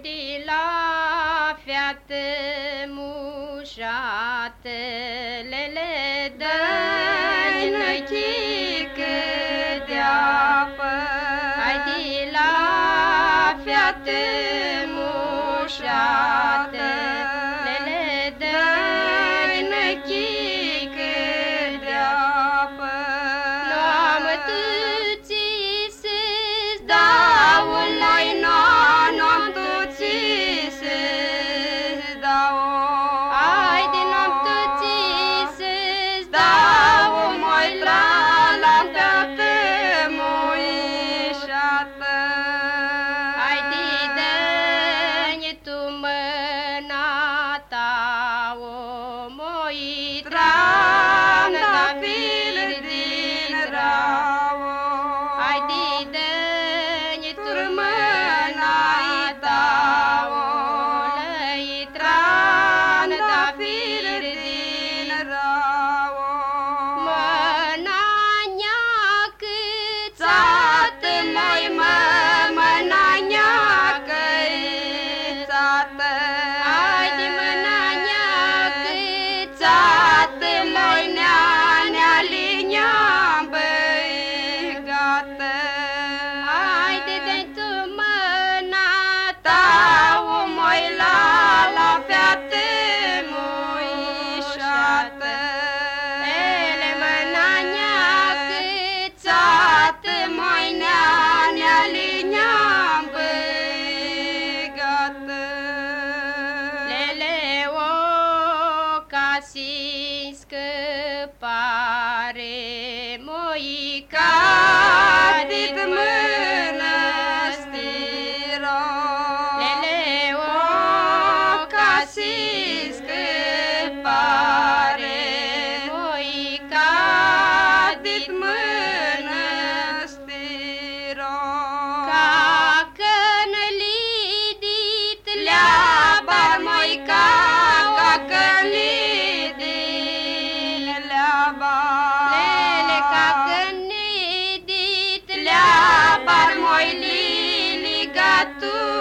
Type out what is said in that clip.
de la fiată mușată, le le dai năchică de apă. Hai la fiată mușată, assim que pare. tu